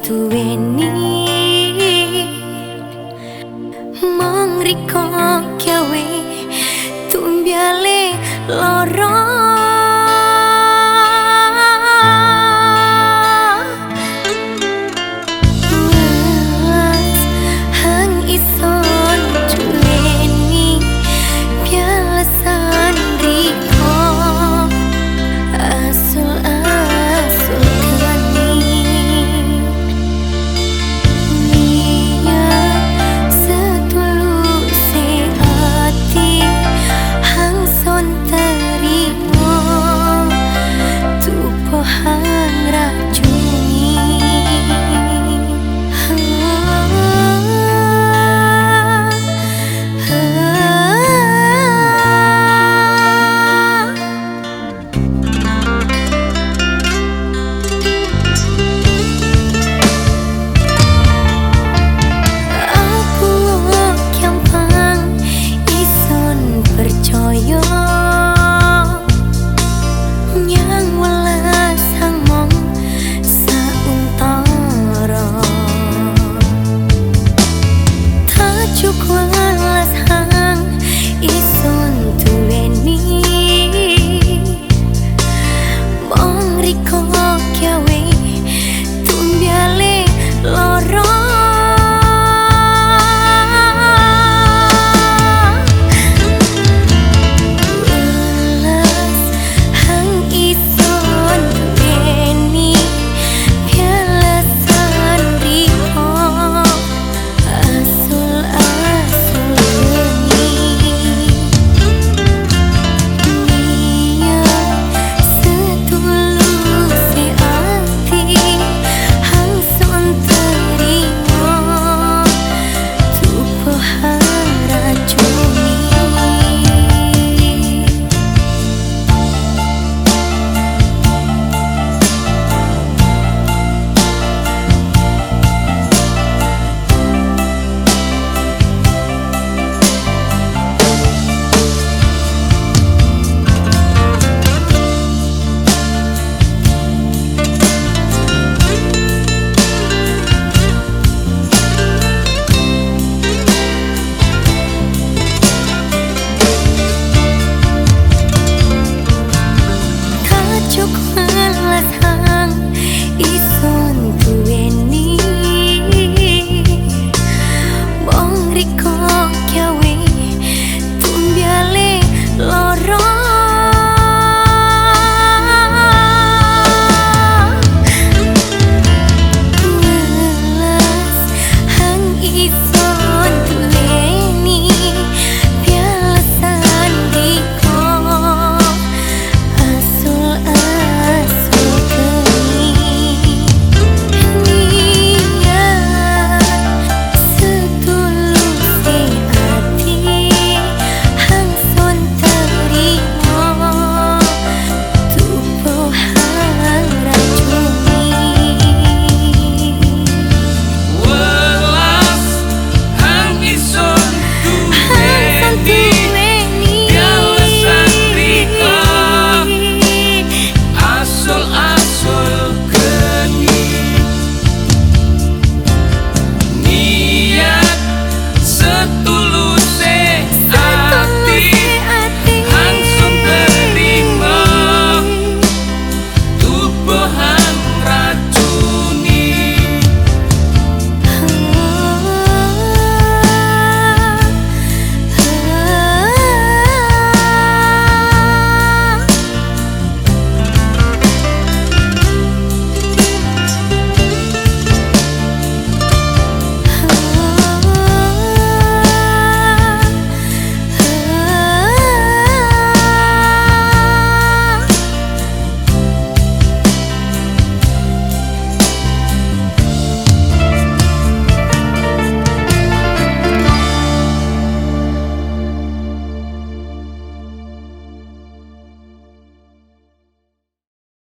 tu veni mangri kok kawe tumbiale lorong 都困了疼一